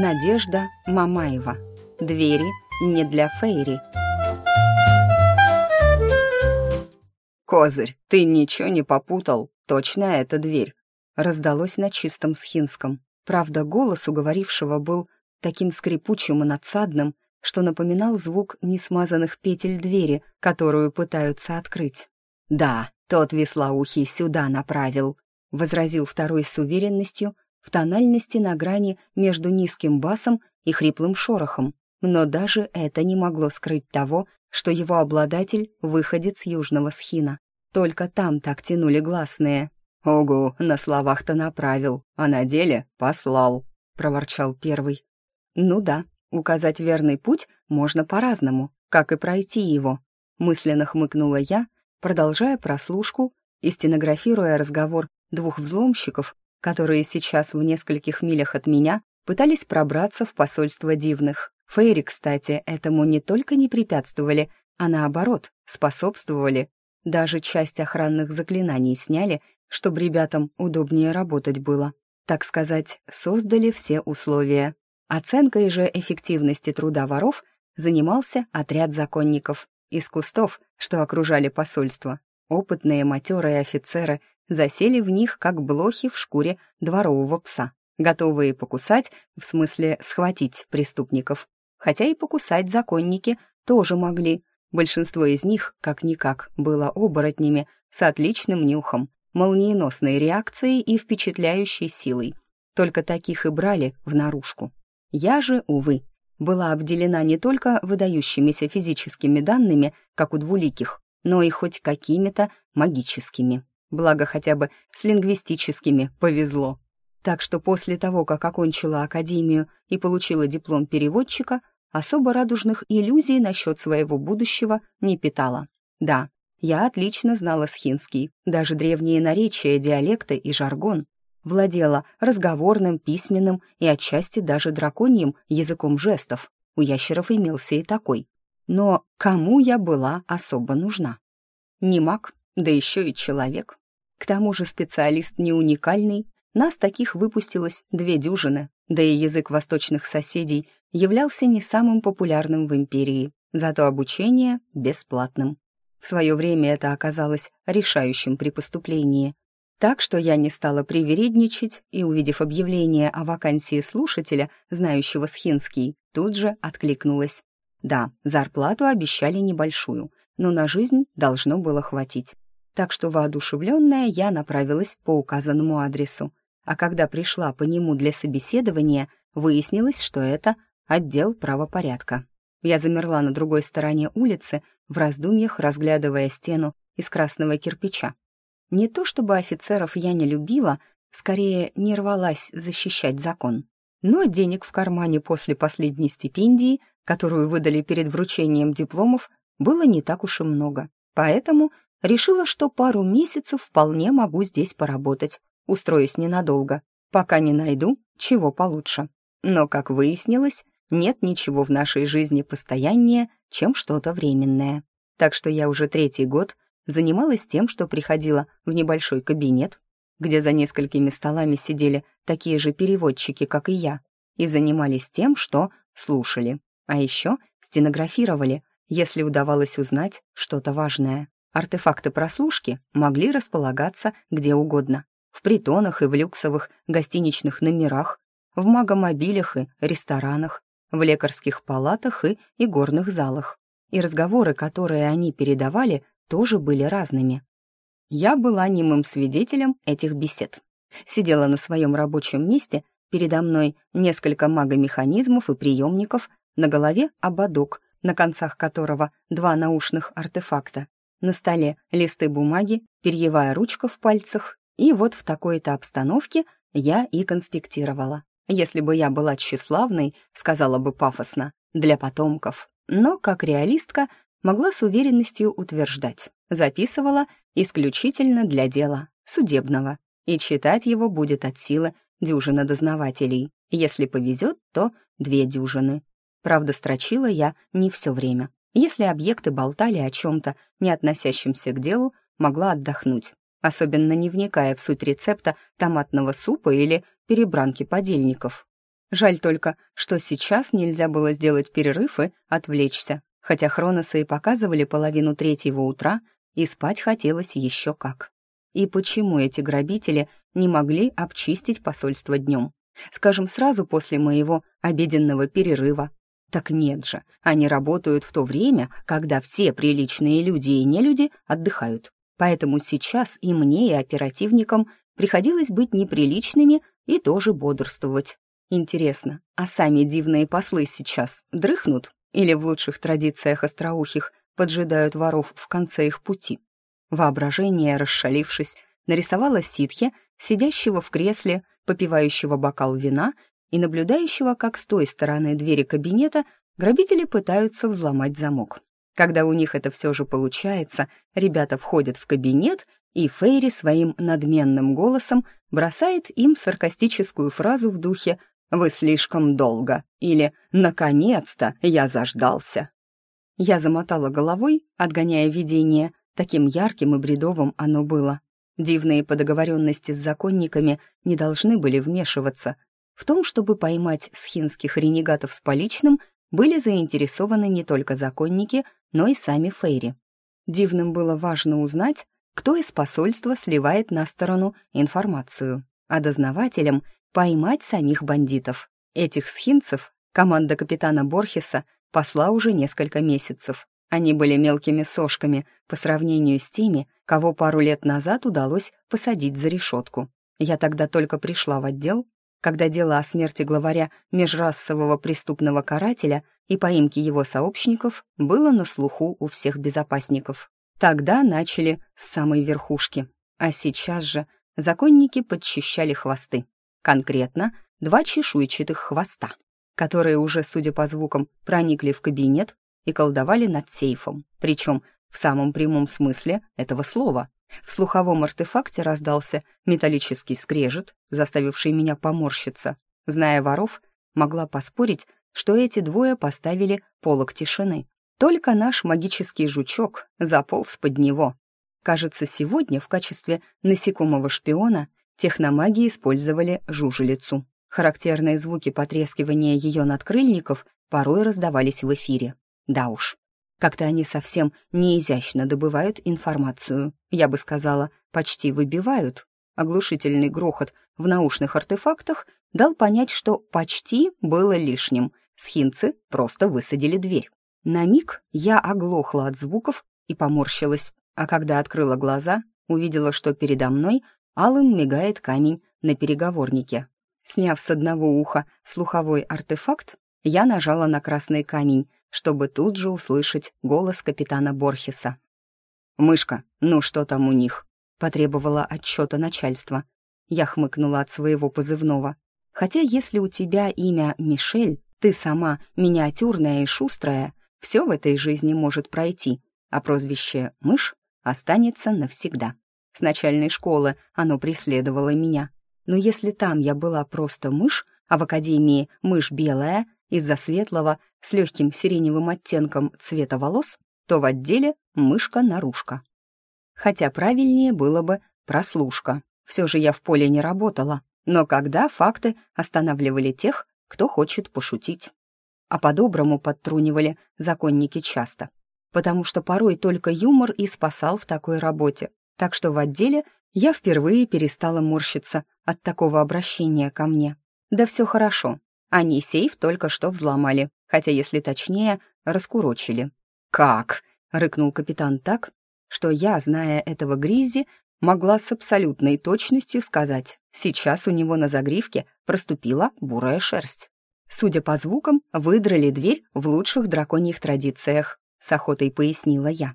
Надежда Мамаева. Двери не для Фейри. «Козырь, ты ничего не попутал? Точно эта дверь?» Раздалось на чистом схинском. Правда, голос у говорившего был таким скрипучим и надсадным, что напоминал звук несмазанных петель двери, которую пытаются открыть. «Да, тот веслоухий сюда направил», — возразил второй с уверенностью, в тональности на грани между низким басом и хриплым шорохом. Но даже это не могло скрыть того, что его обладатель выходит с южного схина. Только там так тянули гласные. «Ого, на словах-то направил, а на деле послал», — проворчал первый. «Ну да, указать верный путь можно по-разному, как и пройти его», — мысленно хмыкнула я, продолжая прослушку и стенографируя разговор двух взломщиков, которые сейчас в нескольких милях от меня пытались пробраться в посольство дивных. Фейри, кстати, этому не только не препятствовали, а наоборот, способствовали. Даже часть охранных заклинаний сняли, чтобы ребятам удобнее работать было. Так сказать, создали все условия. Оценкой же эффективности труда воров занимался отряд законников. Из кустов, что окружали посольство, опытные матерые офицеры засели в них, как блохи в шкуре дворового пса, готовые покусать, в смысле схватить преступников. Хотя и покусать законники тоже могли. Большинство из них, как-никак, было оборотнями с отличным нюхом, молниеносной реакцией и впечатляющей силой. Только таких и брали в наружку. Я же, увы, была обделена не только выдающимися физическими данными, как у двуликих, но и хоть какими-то магическими. Благо хотя бы с лингвистическими повезло. Так что после того, как окончила академию и получила диплом переводчика, особо радужных иллюзий насчет своего будущего не питала. Да, я отлично знала схинский, даже древние наречия, диалекты и жаргон. Владела разговорным, письменным и отчасти даже драконьим языком жестов. У ящеров имелся и такой. Но кому я была особо нужна? Не маг, да еще и человек. К тому же специалист не уникальный, нас таких выпустилось две дюжины, да и язык восточных соседей являлся не самым популярным в империи, зато обучение бесплатным. В свое время это оказалось решающим при поступлении. Так что я не стала привередничать и, увидев объявление о вакансии слушателя, знающего схинский, тут же откликнулась. Да, зарплату обещали небольшую, но на жизнь должно было хватить. Так что воодушевленная я направилась по указанному адресу. А когда пришла по нему для собеседования, выяснилось, что это отдел правопорядка. Я замерла на другой стороне улицы, в раздумьях разглядывая стену из красного кирпича. Не то чтобы офицеров я не любила, скорее не рвалась защищать закон. Но денег в кармане после последней стипендии, которую выдали перед вручением дипломов, было не так уж и много. Поэтому решила, что пару месяцев вполне могу здесь поработать, устроюсь ненадолго, пока не найду чего получше. Но, как выяснилось, нет ничего в нашей жизни постояннее, чем что-то временное. Так что я уже третий год занималась тем, что приходила в небольшой кабинет, где за несколькими столами сидели такие же переводчики, как и я, и занимались тем, что слушали, а еще стенографировали, если удавалось узнать что-то важное. Артефакты прослушки могли располагаться где угодно. В притонах и в люксовых гостиничных номерах, в магомобилях и ресторанах, в лекарских палатах и игорных залах. И разговоры, которые они передавали, тоже были разными. Я была немым свидетелем этих бесед. Сидела на своем рабочем месте, передо мной несколько магомеханизмов и приемников, на голове ободок, на концах которого два наушных артефакта. На столе листы бумаги, перьевая ручка в пальцах, и вот в такой-то обстановке я и конспектировала. Если бы я была тщеславной, сказала бы пафосно, для потомков. Но, как реалистка, могла с уверенностью утверждать. Записывала исключительно для дела, судебного. И читать его будет от силы дюжина дознавателей. Если повезет, то две дюжины. Правда, строчила я не все время. Если объекты болтали о чем-то, не относящемся к делу, могла отдохнуть, особенно не вникая в суть рецепта томатного супа или перебранки подельников. Жаль только, что сейчас нельзя было сделать перерыв и отвлечься, хотя хроносы и показывали половину третьего утра, и спать хотелось еще как. И почему эти грабители не могли обчистить посольство днем? Скажем, сразу после моего обеденного перерыва. Так нет же, они работают в то время, когда все приличные люди и нелюди отдыхают. Поэтому сейчас и мне, и оперативникам приходилось быть неприличными и тоже бодрствовать. Интересно, а сами дивные послы сейчас дрыхнут или в лучших традициях остроухих поджидают воров в конце их пути? Воображение, расшалившись, нарисовало ситхи, сидящего в кресле, попивающего бокал вина и наблюдающего, как с той стороны двери кабинета грабители пытаются взломать замок. Когда у них это все же получается, ребята входят в кабинет и Фейри своим надменным голосом бросает им саркастическую фразу в духе «Вы слишком долго» или «Наконец-то я заждался». Я замотала головой, отгоняя видение, таким ярким и бредовым оно было. Дивные по договоренности с законниками не должны были вмешиваться. В том, чтобы поймать схинских ренегатов с поличным, были заинтересованы не только законники, но и сами Фейри. Дивным было важно узнать, кто из посольства сливает на сторону информацию, а дознавателям поймать самих бандитов. Этих схинцев команда капитана Борхеса посла уже несколько месяцев. Они были мелкими сошками по сравнению с теми, кого пару лет назад удалось посадить за решетку. Я тогда только пришла в отдел, когда дело о смерти главаря межрасового преступного карателя и поимке его сообщников было на слуху у всех безопасников. Тогда начали с самой верхушки, а сейчас же законники подчищали хвосты. Конкретно два чешуйчатых хвоста, которые уже, судя по звукам, проникли в кабинет и колдовали над сейфом, причем в самом прямом смысле этого слова. В слуховом артефакте раздался металлический скрежет, заставивший меня поморщиться. Зная воров, могла поспорить, что эти двое поставили полок тишины. Только наш магический жучок заполз под него. Кажется, сегодня в качестве насекомого шпиона техномаги использовали жужелицу. Характерные звуки потрескивания ее надкрыльников порой раздавались в эфире. Да уж, как-то они совсем неизящно добывают информацию. Я бы сказала, почти выбивают. Оглушительный грохот в наушных артефактах дал понять, что «почти» было лишним. Схинцы просто высадили дверь. На миг я оглохла от звуков и поморщилась, а когда открыла глаза, увидела, что передо мной алым мигает камень на переговорнике. Сняв с одного уха слуховой артефакт, я нажала на красный камень, чтобы тут же услышать голос капитана Борхеса. «Мышка, ну что там у них?» — потребовала отчета начальства. Я хмыкнула от своего позывного. «Хотя если у тебя имя Мишель, ты сама миниатюрная и шустрая, все в этой жизни может пройти, а прозвище «мышь» останется навсегда. С начальной школы оно преследовало меня. Но если там я была просто мышь, а в академии мышь белая, из-за светлого, с легким сиреневым оттенком цвета волос, то в отделе мышка-нарушка. Хотя правильнее было бы прослушка. Все же я в поле не работала, но когда факты останавливали тех, кто хочет пошутить. А по-доброму подтрунивали законники часто, потому что порой только юмор и спасал в такой работе так что в отделе я впервые перестала морщиться от такого обращения ко мне. Да все хорошо, они сейф только что взломали, хотя, если точнее, раскурочили. «Как?» — рыкнул капитан так, что я, зная этого Гризи, могла с абсолютной точностью сказать, сейчас у него на загривке проступила бурая шерсть. Судя по звукам, выдрали дверь в лучших драконьих традициях, с охотой пояснила я.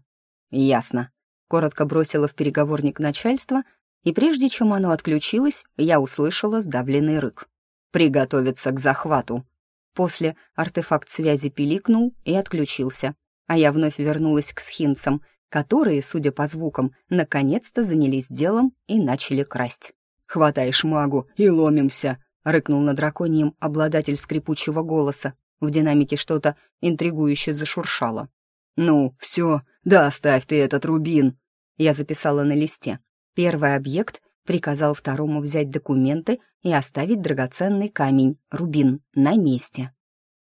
«Ясно», коротко бросила в переговорник начальства, и прежде чем оно отключилось, я услышала сдавленный рык. «Приготовиться к захвату!» После артефакт связи пиликнул и отключился, а я вновь вернулась к схинцам, которые, судя по звукам, наконец-то занялись делом и начали красть. «Хватай шмагу и ломимся!» — рыкнул на драконием обладатель скрипучего голоса. В динамике что-то интригующе зашуршало. «Ну, все, да оставь ты этот рубин!» Я записала на листе. Первый объект приказал второму взять документы и оставить драгоценный камень, рубин, на месте.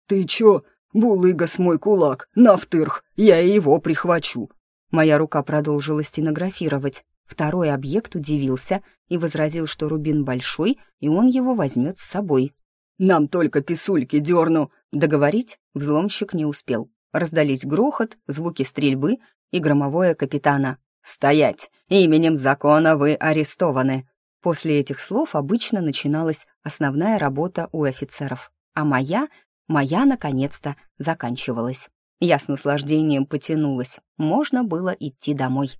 «Ты чё, булыгас мой кулак, навтырх, я и его прихвачу!» Моя рука продолжила стенографировать. Второй объект удивился и возразил, что рубин большой, и он его возьмет с собой. «Нам только писульки дерну!» Договорить взломщик не успел. Раздались грохот, звуки стрельбы и громовое капитана. «Стоять! Именем закона вы арестованы!» После этих слов обычно начиналась основная работа у офицеров, а моя, моя, наконец-то, заканчивалась. Я с наслаждением потянулась, можно было идти домой.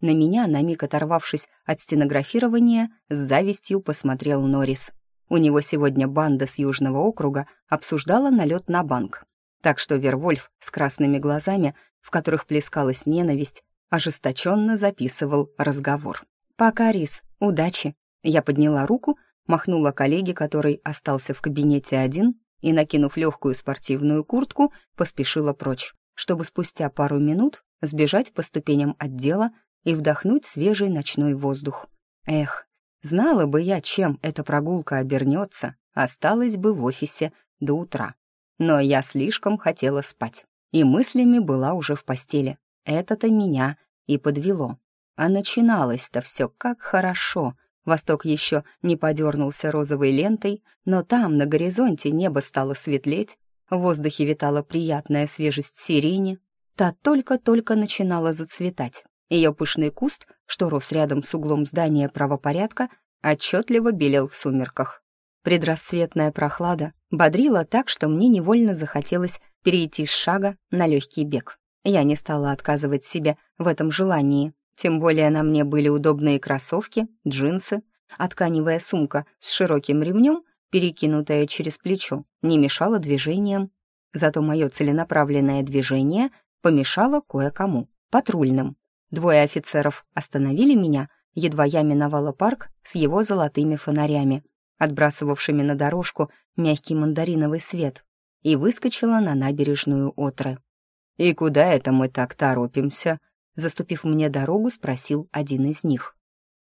На меня, на миг оторвавшись от стенографирования, с завистью посмотрел Норрис. У него сегодня банда с Южного округа обсуждала налет на банк. Так что Вервольф с красными глазами, в которых плескалась ненависть, ожесточенно записывал разговор. «Пока, Рис, удачи!» Я подняла руку, махнула коллеге, который остался в кабинете один, и, накинув легкую спортивную куртку, поспешила прочь, чтобы спустя пару минут сбежать по ступеням отдела и вдохнуть свежий ночной воздух. Эх, знала бы я, чем эта прогулка обернется, осталась бы в офисе до утра. Но я слишком хотела спать, и мыслями была уже в постели. Это-то меня и подвело. А начиналось-то все как хорошо. Восток еще не подернулся розовой лентой, но там, на горизонте, небо стало светлеть, в воздухе витала приятная свежесть сирени, та только-только начинала зацветать. Ее пышный куст, что рос рядом с углом здания правопорядка, отчетливо белел в сумерках. Предрассветная прохлада бодрила так, что мне невольно захотелось перейти с шага на легкий бег. Я не стала отказывать себе в этом желании, тем более на мне были удобные кроссовки, джинсы, а тканевая сумка с широким ремнем, перекинутая через плечо, не мешала движениям. Зато мое целенаправленное движение помешало кое-кому, патрульным. Двое офицеров остановили меня, едва я миновала парк с его золотыми фонарями, отбрасывавшими на дорожку мягкий мандариновый свет, и выскочила на набережную Отры. «И куда это мы так торопимся?» Заступив мне дорогу, спросил один из них.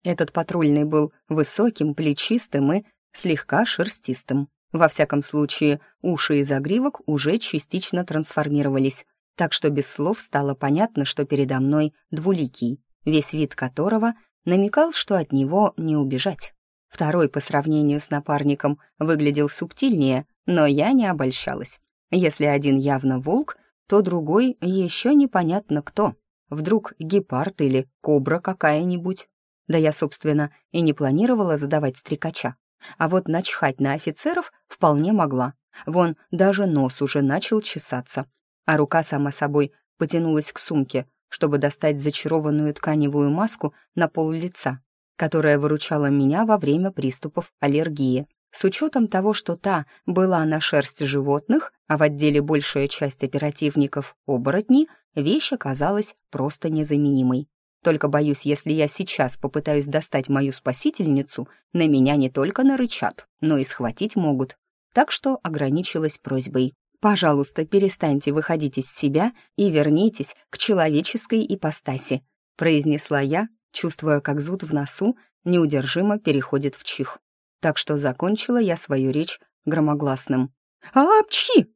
Этот патрульный был высоким, плечистым и слегка шерстистым. Во всяком случае, уши и загривок уже частично трансформировались, так что без слов стало понятно, что передо мной двуликий, весь вид которого намекал, что от него не убежать. Второй по сравнению с напарником выглядел субтильнее, но я не обольщалась. Если один явно волк, то другой еще непонятно кто. Вдруг гепард или кобра какая-нибудь. Да я, собственно, и не планировала задавать стрекача. А вот начхать на офицеров вполне могла. Вон даже нос уже начал чесаться, а рука сама собой потянулась к сумке, чтобы достать зачарованную тканевую маску на пол лица, которая выручала меня во время приступов аллергии. С учетом того, что та была на шерсть животных, а в отделе большая часть оперативников — оборотни, вещь оказалась просто незаменимой. Только боюсь, если я сейчас попытаюсь достать мою спасительницу, на меня не только нарычат, но и схватить могут. Так что ограничилась просьбой. «Пожалуйста, перестаньте выходить из себя и вернитесь к человеческой ипостаси», произнесла я, чувствуя, как зуд в носу неудержимо переходит в чих. Так что закончила я свою речь громогласным. «Апчхи!»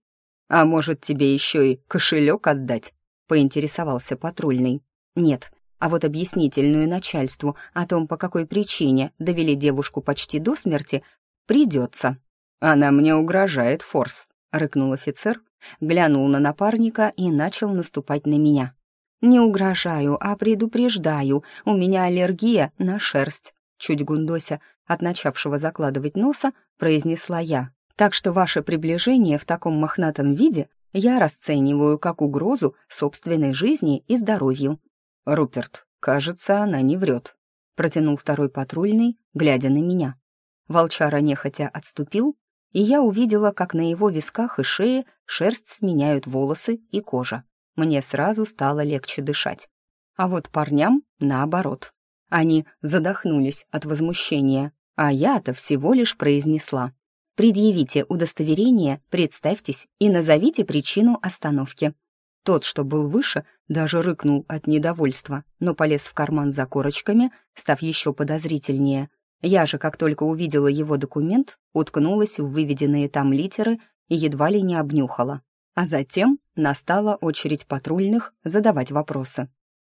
«А может, тебе еще и кошелек отдать?» поинтересовался патрульный. «Нет, а вот объяснительную начальству о том, по какой причине довели девушку почти до смерти, придется». «Она мне угрожает, Форс», рыкнул офицер, глянул на напарника и начал наступать на меня. «Не угрожаю, а предупреждаю, у меня аллергия на шерсть», чуть гундося от начавшего закладывать носа, произнесла я. «Так что ваше приближение в таком мохнатом виде я расцениваю как угрозу собственной жизни и здоровью». «Руперт, кажется, она не врет», — протянул второй патрульный, глядя на меня. Волчара нехотя отступил, и я увидела, как на его висках и шее шерсть сменяют волосы и кожа. Мне сразу стало легче дышать. А вот парням наоборот. Они задохнулись от возмущения, а я-то всего лишь произнесла. «Предъявите удостоверение, представьтесь и назовите причину остановки». Тот, что был выше, даже рыкнул от недовольства, но полез в карман за корочками, став еще подозрительнее. Я же, как только увидела его документ, уткнулась в выведенные там литеры и едва ли не обнюхала. А затем настала очередь патрульных задавать вопросы.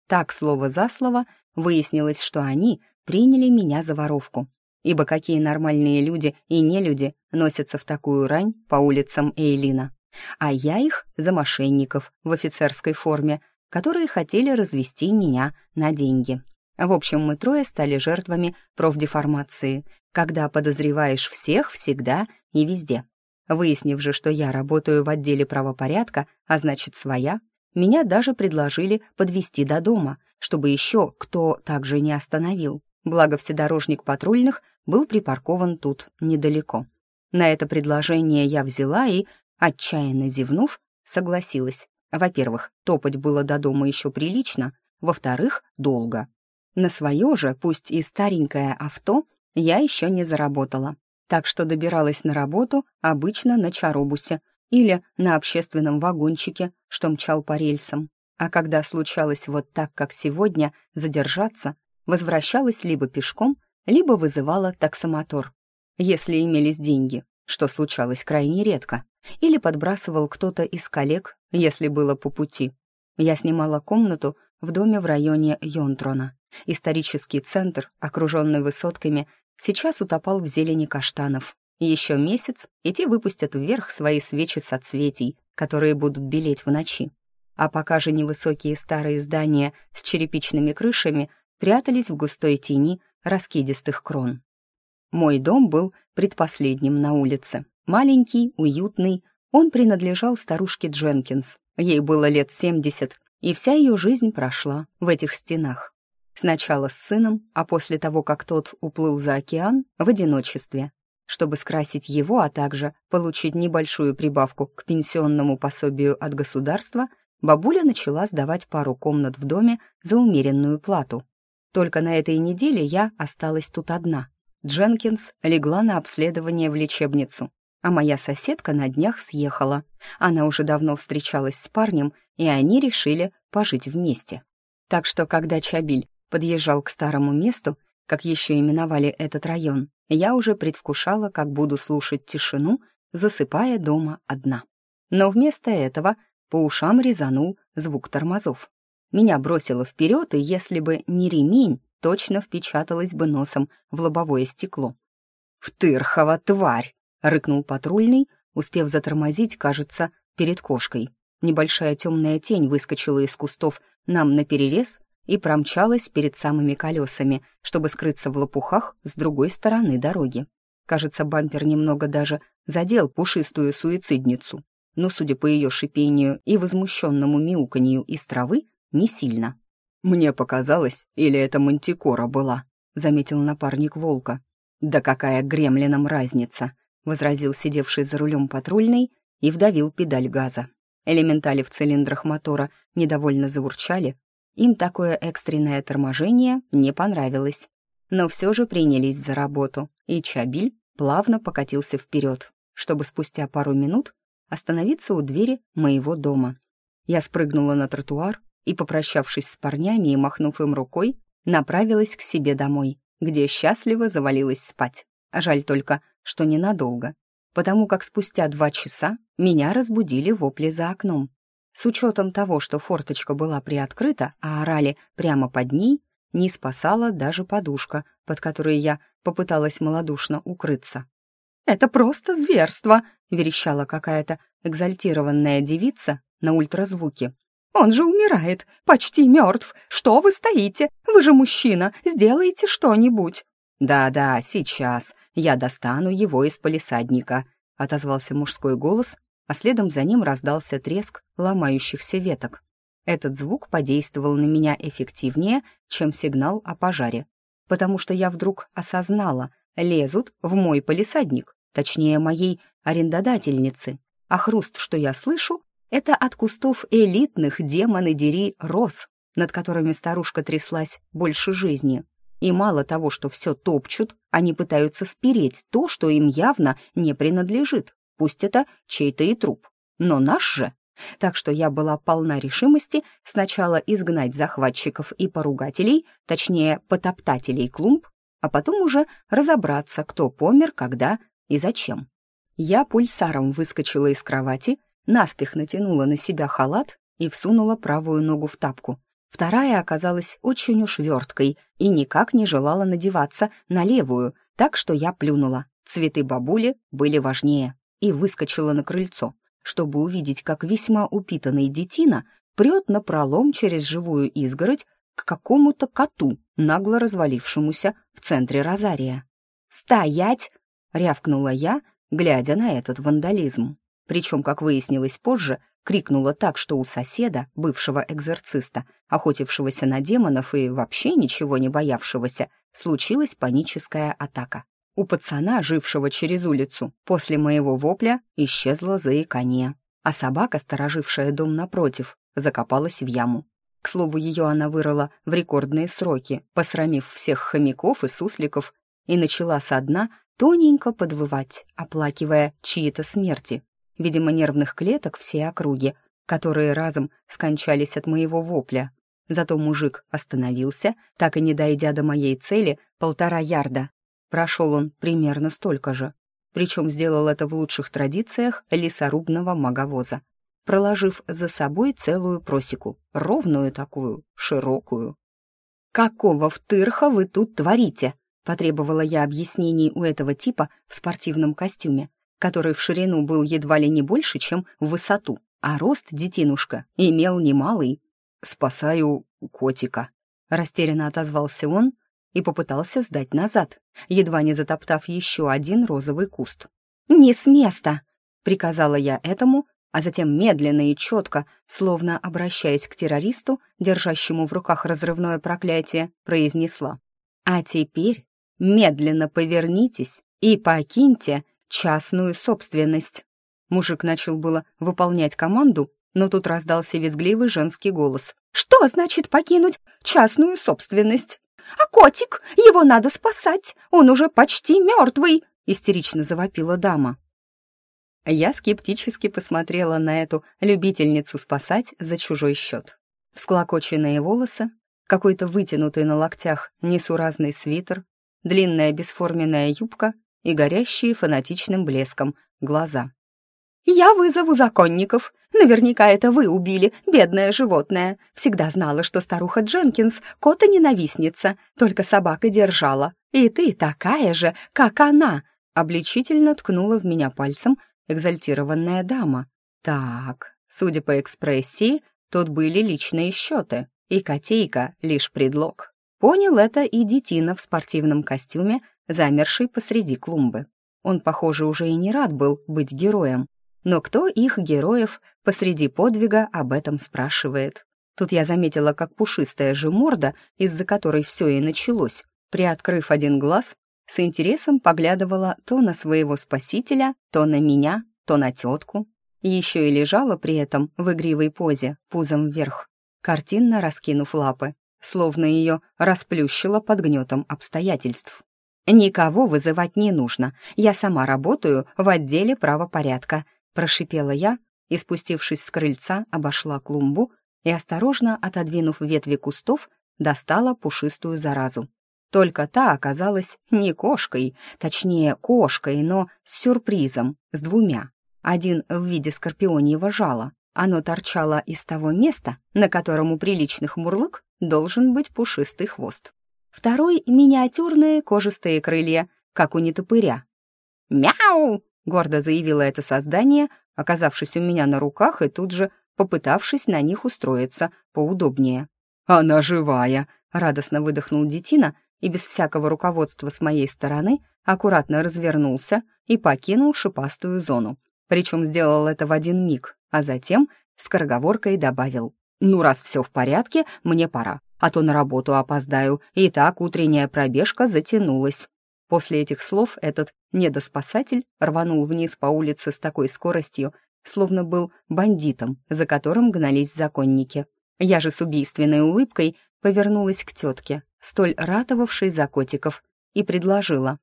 Так, слово за слово, выяснилось, что они приняли меня за воровку. Ибо какие нормальные люди и нелюди носятся в такую рань по улицам Эйлина. А я их за мошенников в офицерской форме, которые хотели развести меня на деньги. В общем, мы трое стали жертвами профдеформации, когда подозреваешь всех всегда и везде. Выяснив же, что я работаю в отделе правопорядка, а значит своя, меня даже предложили подвести до дома, чтобы еще кто также не остановил. Благо вседорожник патрульных был припаркован тут недалеко. На это предложение я взяла и, отчаянно зевнув, согласилась. Во-первых, топать было до дома еще прилично, во-вторых, долго. На свое же, пусть и старенькое авто, я еще не заработала. Так что добиралась на работу обычно на чаробусе или на общественном вагончике, что мчал по рельсам. А когда случалось вот так, как сегодня, задержаться, возвращалась либо пешком, либо вызывала таксомотор. Если имелись деньги, что случалось крайне редко, или подбрасывал кто-то из коллег, если было по пути. Я снимала комнату в доме в районе Йонтрона. Исторический центр, окруженный высотками, сейчас утопал в зелени каштанов. Еще месяц, и те выпустят вверх свои свечи соцветий, которые будут белеть в ночи. А пока же невысокие старые здания с черепичными крышами прятались в густой тени раскидистых крон. Мой дом был предпоследним на улице. Маленький, уютный, он принадлежал старушке Дженкинс. Ей было лет семьдесят, и вся ее жизнь прошла в этих стенах. Сначала с сыном, а после того, как тот уплыл за океан, в одиночестве. Чтобы скрасить его, а также получить небольшую прибавку к пенсионному пособию от государства, бабуля начала сдавать пару комнат в доме за умеренную плату. Только на этой неделе я осталась тут одна. Дженкинс легла на обследование в лечебницу, а моя соседка на днях съехала. Она уже давно встречалась с парнем, и они решили пожить вместе. Так что, когда Чабиль подъезжал к старому месту, как еще именовали этот район, я уже предвкушала, как буду слушать тишину, засыпая дома одна. Но вместо этого по ушам резанул звук тормозов. Меня бросило вперед, и если бы не ремень, точно впечаталась бы носом в лобовое стекло. «Втырхова тварь!» — рыкнул патрульный, успев затормозить, кажется, перед кошкой. Небольшая темная тень выскочила из кустов нам наперерез и промчалась перед самыми колесами, чтобы скрыться в лопухах с другой стороны дороги. Кажется, бампер немного даже задел пушистую суицидницу, но, судя по ее шипению и возмущенному мяуканью из травы, не сильно. «Мне показалось, или это мантикора была?» — заметил напарник волка. «Да какая гремлинам разница!» — возразил сидевший за рулем патрульный и вдавил педаль газа. Элементали в цилиндрах мотора недовольно заурчали. Им такое экстренное торможение не понравилось. Но все же принялись за работу, и Чабиль плавно покатился вперед, чтобы спустя пару минут остановиться у двери моего дома. Я спрыгнула на тротуар и, попрощавшись с парнями и махнув им рукой, направилась к себе домой, где счастливо завалилась спать. Жаль только, что ненадолго, потому как спустя два часа меня разбудили вопли за окном. С учетом того, что форточка была приоткрыта, а орали прямо под ней, не спасала даже подушка, под которой я попыталась малодушно укрыться. «Это просто зверство!» — верещала какая-то экзальтированная девица на ультразвуке, он же умирает, почти мертв. Что вы стоите? Вы же мужчина, сделайте что-нибудь». «Да-да, сейчас. Я достану его из полисадника», — отозвался мужской голос, а следом за ним раздался треск ломающихся веток. Этот звук подействовал на меня эффективнее, чем сигнал о пожаре, потому что я вдруг осознала, лезут в мой полисадник, точнее, моей арендодательницы, а хруст, что я слышу, это от кустов элитных, демоны дери, роз, над которыми старушка тряслась больше жизни. И мало того, что все топчут, они пытаются спереть то, что им явно не принадлежит. Пусть это чей-то и труп. Но наш же. так что я была полна решимости сначала изгнать захватчиков и поругателей, точнее, потоптателей клумб, а потом уже разобраться, кто помер, когда и зачем. Я пульсаром выскочила из кровати, наспех натянула на себя халат и всунула правую ногу в тапку. Вторая оказалась очень уж верткой и никак не желала надеваться на левую, так что я плюнула. Цветы бабули были важнее и выскочила на крыльцо, чтобы увидеть, как весьма упитанный детина прет на пролом через живую изгородь к какому-то коту, нагло развалившемуся в центре розария. «Стоять!» — рявкнула я, глядя на этот вандализм. Причем, как выяснилось позже, крикнула так, что у соседа, бывшего экзорциста, охотившегося на демонов и вообще ничего не боявшегося, случилась паническая атака. У пацана, жившего через улицу, после моего вопля исчезло заикание, а собака, сторожившая дом напротив, закопалась в яму. К слову, ее она вырыла в рекордные сроки, посрамив всех хомяков и сусликов, и начала со дна тоненько подвывать, оплакивая чьи-то смерти, видимо, нервных клеток всей округи, которые разом скончались от моего вопля. Зато мужик остановился, так и не дойдя до моей цели полтора ярда. Прошел он примерно столько же, причем сделал это в лучших традициях лесорубного маговоза, проложив за собой целую просеку, ровную такую, широкую. «Какого втырха вы тут творите?» Потребовала я объяснений у этого типа в спортивном костюме, который в ширину был едва ли не больше, чем в высоту, а рост детинушка имел немалый. «Спасаю котика», — растерянно отозвался он и попытался сдать назад, едва не затоптав еще один розовый куст. «Не с места!» — приказала я этому, а затем медленно и четко, словно обращаясь к террористу, держащему в руках разрывное проклятие, произнесла. «А теперь медленно повернитесь и покиньте частную собственность». Мужик начал было выполнять команду, но тут раздался визгливый женский голос. «Что значит покинуть частную собственность? А котик, его надо спасать, он уже почти мертвый!» истерично завопила дама. Я скептически посмотрела на эту любительницу спасать за чужой счет. Всклокоченные волосы, какой-то вытянутый на локтях несуразный свитер, длинная бесформенная юбка и горящие фанатичным блеском глаза. «Я вызову законников. Наверняка это вы убили, бедное животное. Всегда знала, что старуха Дженкинс кота-ненавистница, только собака держала. И ты такая же, как она!» Обличительно ткнула в меня пальцем экзальтированная дама. «Так, судя по экспрессии, тут были личные счеты, и котейка — лишь предлог». Понял это и детина в спортивном костюме, замерший посреди клумбы. Он, похоже, уже и не рад был быть героем. Но кто их героев посреди подвига об этом спрашивает? Тут я заметила, как пушистая же морда, из-за которой все и началось, приоткрыв один глаз, с интересом поглядывала то на своего спасителя, то на меня, то на тетку. Еще и лежала при этом в игривой позе, пузом вверх, картинно раскинув лапы, словно ее расплющило под гнетом обстоятельств. «Никого вызывать не нужно. Я сама работаю в отделе правопорядка», — прошипела я и, спустившись с крыльца, обошла клумбу и, осторожно отодвинув ветви кустов, достала пушистую заразу. Только та оказалась не кошкой, точнее, кошкой, но с сюрпризом, с двумя. Один в виде скорпионьего жала. Оно торчало из того места, на котором у приличных мурлык должен быть пушистый хвост. Второй — миниатюрные кожистые крылья, как у нетопыря. «Мяу!» — гордо заявило это создание, оказавшись у меня на руках и тут же попытавшись на них устроиться поудобнее. «Она живая!» — радостно выдохнул детина и без всякого руководства с моей стороны аккуратно развернулся и покинул шипастую зону. Причем сделал это в один миг, а затем скороговоркой добавил. «Ну, раз все в порядке, мне пора, а то на работу опоздаю, и так утренняя пробежка затянулась». После этих слов этот недоспасатель рванул вниз по улице с такой скоростью, словно был бандитом, за которым гнались законники. Я же с убийственной улыбкой повернулась к тетке, столь ратовавшей за котиков, и предложила.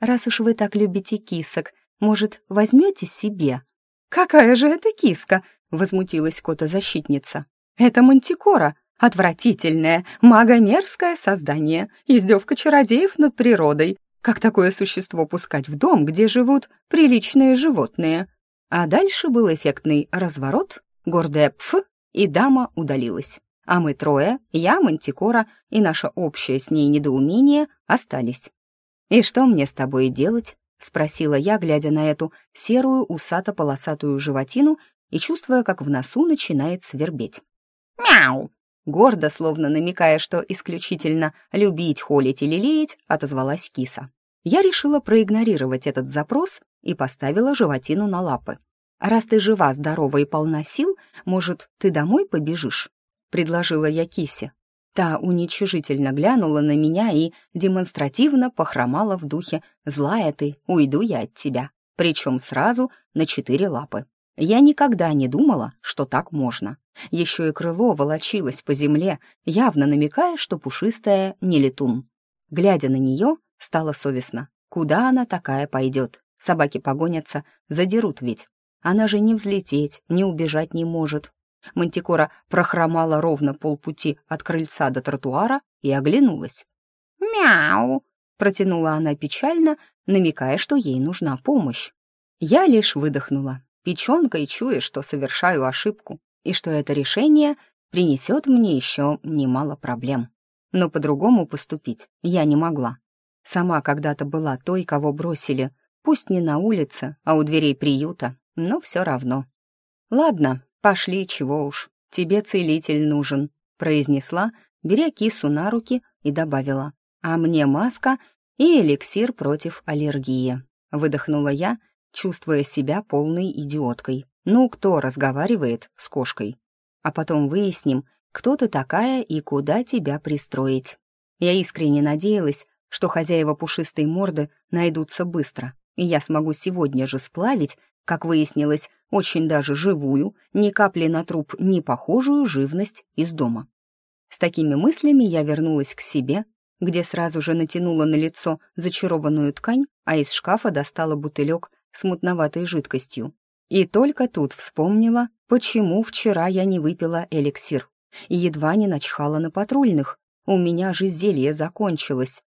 «Раз уж вы так любите кисок, может, возьмете себе?» «Какая же это киска?» — возмутилась кота-защитница. «Это мантикора, отвратительное, магомерзкое создание, издевка чародеев над природой. Как такое существо пускать в дом, где живут приличные животные?» А дальше был эффектный разворот, гордая пф, и дама удалилась. А мы трое, я, Мантикора и наше общее с ней недоумение остались. «И что мне с тобой делать?» — спросила я, глядя на эту серую усато-полосатую животину и чувствуя, как в носу начинает свербеть. «Мяу!» Гордо, словно намекая, что исключительно любить, холить или леять, отозвалась киса. Я решила проигнорировать этот запрос и поставила животину на лапы. «Раз ты жива, здорова и полна сил, может, ты домой побежишь?» — предложила я кисе. Та уничижительно глянула на меня и демонстративно похромала в духе «Злая ты, уйду я от тебя», причем сразу на четыре лапы. Я никогда не думала, что так можно. Еще и крыло волочилось по земле, явно намекая, что пушистая не летун. Глядя на нее, стало совестно. Куда она такая пойдет? Собаки погонятся, задерут ведь. Она же не взлететь, не убежать не может. Мантикора прохромала ровно полпути от крыльца до тротуара и оглянулась. «Мяу!» — протянула она печально, намекая, что ей нужна помощь. Я лишь выдохнула, печенкой чуя, что совершаю ошибку, и что это решение принесет мне еще немало проблем. Но по-другому поступить я не могла. Сама когда-то была той, кого бросили, пусть не на улице, а у дверей приюта, но все равно. Ладно, «Пошли, чего уж, тебе целитель нужен», — произнесла, беря кису на руки и добавила. «А мне маска и эликсир против аллергии», — выдохнула я, чувствуя себя полной идиоткой. «Ну, кто разговаривает с кошкой? А потом выясним, кто ты такая и куда тебя пристроить». Я искренне надеялась, что хозяева пушистой морды найдутся быстро, и я смогу сегодня же сплавить как выяснилось, очень даже живую, ни капли на труп не похожую живность из дома. С такими мыслями я вернулась к себе, где сразу же натянула на лицо зачарованную ткань, а из шкафа достала бутылек с мутноватой жидкостью. И только тут вспомнила, почему вчера я не выпила эликсир и едва не начхала на патрульных. У меня же зелье закончилось.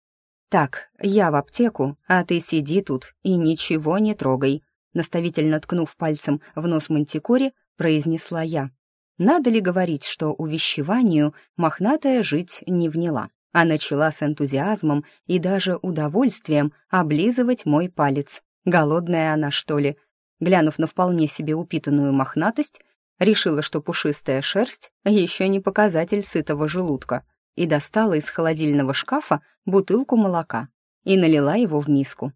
«Так, я в аптеку, а ты сиди тут и ничего не трогай», наставительно ткнув пальцем в нос мантикоре, произнесла я. Надо ли говорить, что увещеванию мохнатая жить не вняла, а начала с энтузиазмом и даже удовольствием облизывать мой палец. Голодная она, что ли? Глянув на вполне себе упитанную мохнатость, решила, что пушистая шерсть еще не показатель сытого желудка, и достала из холодильного шкафа бутылку молока и налила его в миску.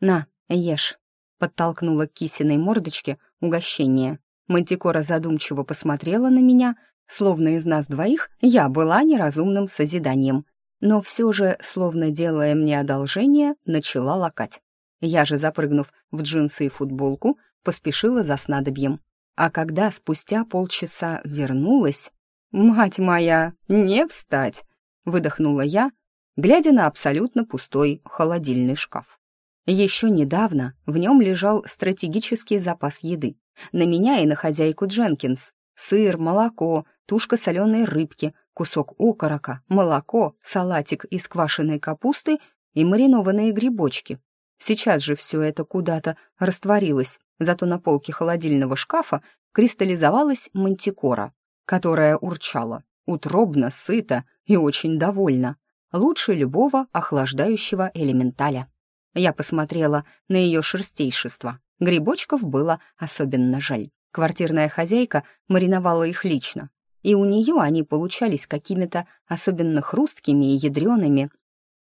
«На, ешь» подтолкнула к кисиной мордочке угощение. Мантикора задумчиво посмотрела на меня, словно из нас двоих я была неразумным созиданием, но все же, словно делая мне одолжение, начала лакать. Я же, запрыгнув в джинсы и футболку, поспешила за снадобьем. А когда спустя полчаса вернулась... «Мать моя, не встать!» — выдохнула я, глядя на абсолютно пустой холодильный шкаф. Еще недавно в нем лежал стратегический запас еды. На меня и на хозяйку Дженкинс. Сыр, молоко, тушка соленой рыбки, кусок окорока, молоко, салатик из квашеной капусты и маринованные грибочки. Сейчас же все это куда-то растворилось, зато на полке холодильного шкафа кристаллизовалась мантикора, которая урчала, утробно, сыто и очень довольна, лучше любого охлаждающего элементаля. Я посмотрела на ее шерстейшество. Грибочков было особенно жаль. Квартирная хозяйка мариновала их лично, и у нее они получались какими-то особенно хрусткими и ядреными.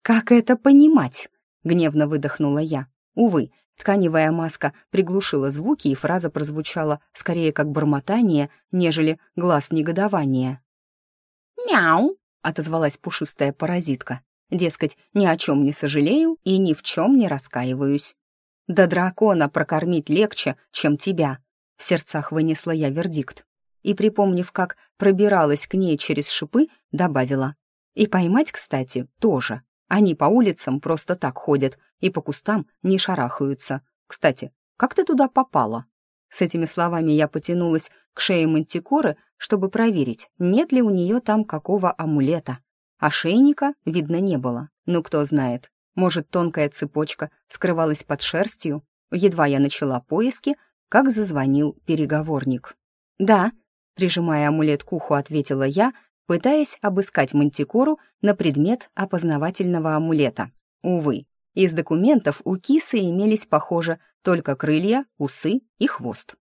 «Как это понимать?» — гневно выдохнула я. Увы, тканевая маска приглушила звуки, и фраза прозвучала скорее как бормотание, нежели глаз негодования. «Мяу!» — отозвалась пушистая паразитка. Дескать, ни о чем не сожалею и ни в чем не раскаиваюсь. Да дракона прокормить легче, чем тебя. В сердцах вынесла я вердикт. И, припомнив, как пробиралась к ней через шипы, добавила. И поймать, кстати, тоже. Они по улицам просто так ходят и по кустам не шарахаются. Кстати, как ты туда попала? С этими словами я потянулась к шее мантикоры, чтобы проверить, нет ли у нее там какого амулета. Ошейника, видно, не было. Ну, кто знает, может, тонкая цепочка скрывалась под шерстью? Едва я начала поиски, как зазвонил переговорник. «Да», — прижимая амулет к уху, ответила я, пытаясь обыскать мантикору на предмет опознавательного амулета. Увы, из документов у кисы имелись, похоже, только крылья, усы и хвост.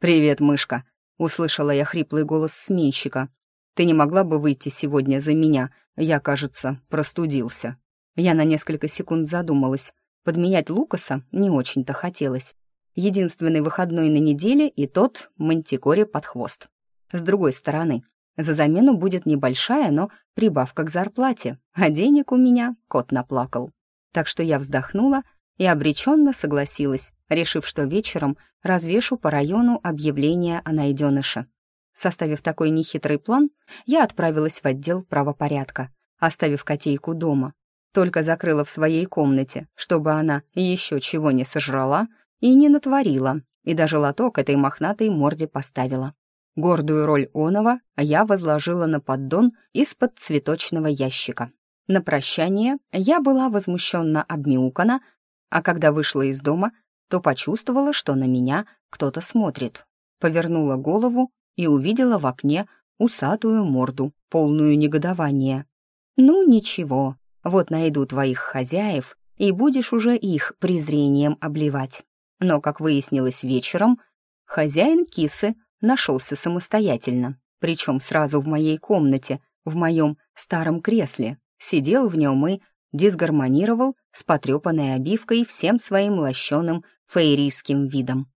«Привет, мышка», — услышала я хриплый голос сменщика. «Ты не могла бы выйти сегодня за меня? Я, кажется, простудился». Я на несколько секунд задумалась. Подменять Лукаса не очень-то хотелось. Единственный выходной на неделе и тот мантикоре под хвост. С другой стороны, за замену будет небольшая, но прибавка к зарплате, а денег у меня кот наплакал. Так что я вздохнула и обреченно согласилась, решив, что вечером развешу по району объявление о найденыше. Составив такой нехитрый план, я отправилась в отдел правопорядка, оставив котейку дома, только закрыла в своей комнате, чтобы она еще чего не сожрала и не натворила, и даже лоток этой мохнатой морде поставила. Гордую роль Онова я возложила на поддон из-под цветочного ящика. На прощание я была возмущенно обмяукана, а когда вышла из дома, то почувствовала, что на меня кто-то смотрит. Повернула голову и увидела в окне усатую морду, полную негодования. «Ну, ничего, вот найду твоих хозяев, и будешь уже их презрением обливать. Но, как выяснилось вечером, хозяин кисы нашелся самостоятельно, причем сразу в моей комнате, в моем старом кресле, сидел в нем и дисгармонировал с потрепанной обивкой всем своим лощеным фейрийским видом.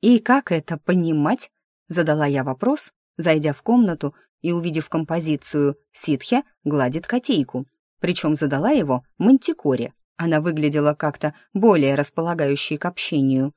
«И как это понимать?» — задала я вопрос, зайдя в комнату и увидев композицию «Ситхе гладит котейку», причем задала его Мантикоре. Она выглядела как-то более располагающей к общению.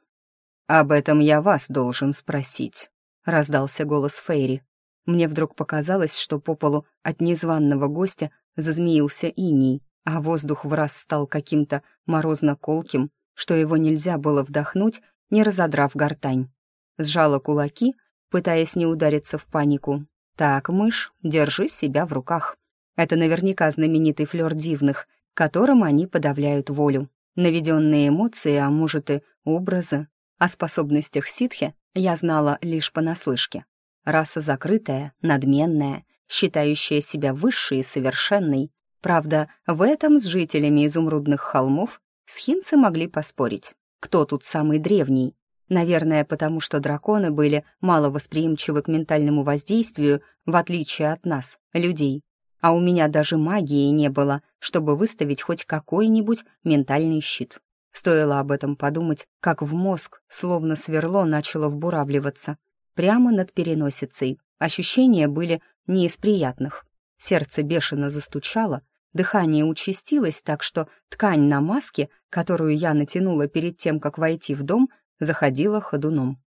«Об этом я вас должен спросить», — раздался голос Фейри. Мне вдруг показалось, что по полу от незваного гостя зазмеился иней, а воздух в раз стал каким-то морозно-колким, что его нельзя было вдохнуть, не разодрав гортань. Сжала кулаки, пытаясь не удариться в панику. «Так, мышь, держи себя в руках». Это наверняка знаменитый флёр дивных, которым они подавляют волю. Наведенные эмоции, а может и образы. О способностях ситхи я знала лишь понаслышке. Раса закрытая, надменная, считающая себя высшей и совершенной. Правда, в этом с жителями изумрудных холмов схинцы могли поспорить. Кто тут самый древний? Наверное, потому что драконы были мало восприимчивы к ментальному воздействию, в отличие от нас, людей а у меня даже магии не было, чтобы выставить хоть какой-нибудь ментальный щит. Стоило об этом подумать, как в мозг, словно сверло, начало вбуравливаться. Прямо над переносицей. Ощущения были не из приятных. Сердце бешено застучало, дыхание участилось так, что ткань на маске, которую я натянула перед тем, как войти в дом, заходила ходуном.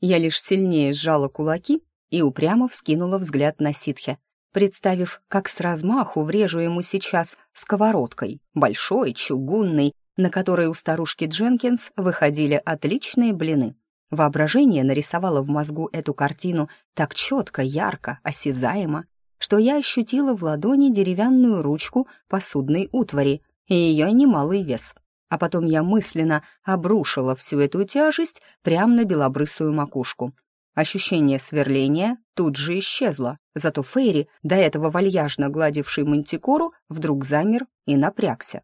Я лишь сильнее сжала кулаки и упрямо вскинула взгляд на ситхе, представив, как с размаху врежу ему сейчас сковородкой, большой, чугунной, на которой у старушки Дженкинс выходили отличные блины. Воображение нарисовало в мозгу эту картину так четко, ярко, осязаемо, что я ощутила в ладони деревянную ручку посудной утвари и ее немалый вес. А потом я мысленно обрушила всю эту тяжесть прямо на белобрысую макушку, Ощущение сверления тут же исчезло, зато Фейри, до этого вальяжно гладивший мантикору, вдруг замер и напрягся.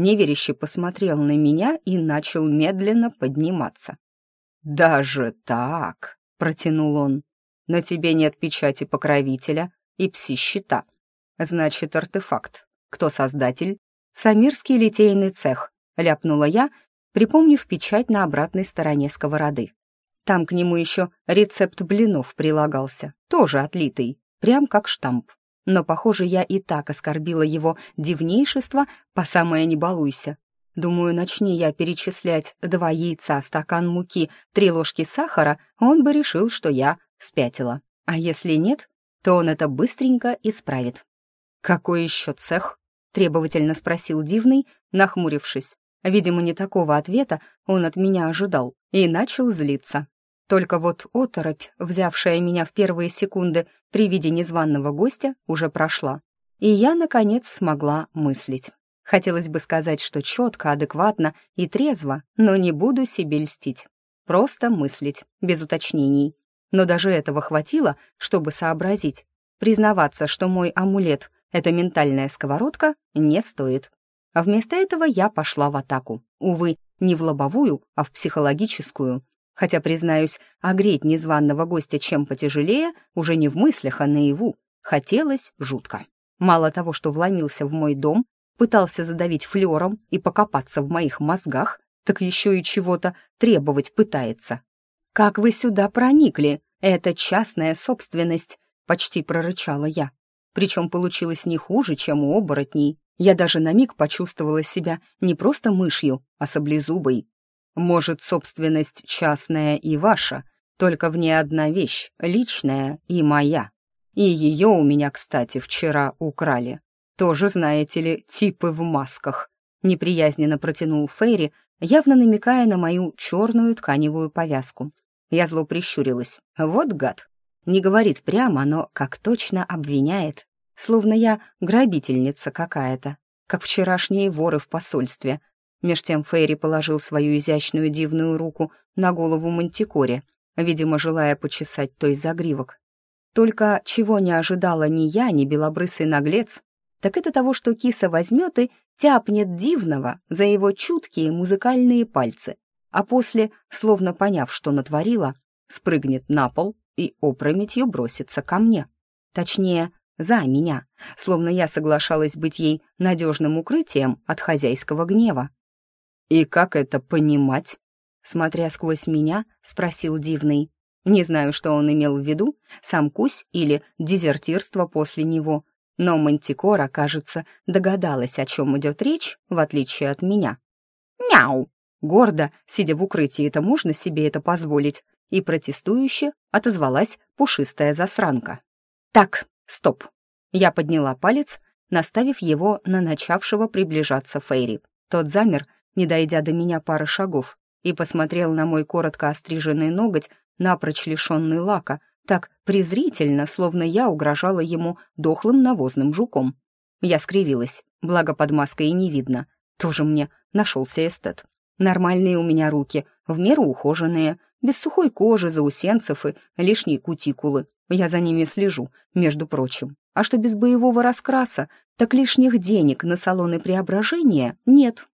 Неверяще посмотрел на меня и начал медленно подниматься. «Даже так?» — протянул он. «На тебе нет печати покровителя и пси-щита. Значит, артефакт. Кто создатель?» «Самирский литейный цех», — ляпнула я, припомнив печать на обратной стороне сковороды. Там к нему еще рецепт блинов прилагался, тоже отлитый, прям как штамп. Но, похоже, я и так оскорбила его дивнейшество по самое не балуйся. Думаю, начни я перечислять два яйца, стакан муки, три ложки сахара, он бы решил, что я спятила. А если нет, то он это быстренько исправит. «Какой еще цех?» — требовательно спросил Дивный, нахмурившись. Видимо, не такого ответа он от меня ожидал и начал злиться. Только вот оторопь, взявшая меня в первые секунды при виде незваного гостя, уже прошла. И я, наконец, смогла мыслить. Хотелось бы сказать, что четко, адекватно и трезво, но не буду себе льстить. Просто мыслить, без уточнений. Но даже этого хватило, чтобы сообразить. Признаваться, что мой амулет — это ментальная сковородка, не стоит. А вместо этого я пошла в атаку. Увы, не в лобовую, а в психологическую. Хотя, признаюсь, огреть незваного гостя чем потяжелее уже не в мыслях, а наяву. Хотелось жутко. Мало того, что вломился в мой дом, пытался задавить флером и покопаться в моих мозгах, так еще и чего-то требовать пытается. «Как вы сюда проникли? Это частная собственность», — почти прорычала я. Причем получилось не хуже, чем у оборотней. Я даже на миг почувствовала себя не просто мышью, а саблезубой. Может, собственность частная и ваша, только в ней одна вещь, личная и моя. И ее у меня, кстати, вчера украли. Тоже, знаете ли, типы в масках. Неприязненно протянул Фейри, явно намекая на мою черную тканевую повязку. Я зло прищурилась. Вот гад. Не говорит прямо, но как точно обвиняет словно я грабительница какая-то, как вчерашние воры в посольстве. Меж тем Фейри положил свою изящную дивную руку на голову Мантикоре, видимо, желая почесать той загривок. Только чего не ожидала ни я, ни белобрысый наглец, так это того, что киса возьмет и тяпнет дивного за его чуткие музыкальные пальцы, а после, словно поняв, что натворила, спрыгнет на пол и опрометью бросится ко мне. Точнее, за меня, словно я соглашалась быть ей надежным укрытием от хозяйского гнева. «И как это понимать?» Смотря сквозь меня, спросил Дивный. Не знаю, что он имел в виду, сам Кусь или дезертирство после него, но Мантикора, кажется, догадалась, о чем идет речь, в отличие от меня. «Мяу!» Гордо, сидя в укрытии, это можно себе это позволить, и протестующе отозвалась пушистая засранка. «Так, Стоп. Я подняла палец, наставив его на начавшего приближаться Фейри. Тот замер, не дойдя до меня пары шагов, и посмотрел на мой коротко остриженный ноготь, напрочь лишенный лака, так презрительно, словно я угрожала ему дохлым навозным жуком. Я скривилась, благо под маской и не видно. Тоже мне нашелся эстет. Нормальные у меня руки, в меру ухоженные, без сухой кожи, заусенцев и лишней кутикулы. Я за ними слежу, между прочим. А что без боевого раскраса, так лишних денег на салоны преображения нет.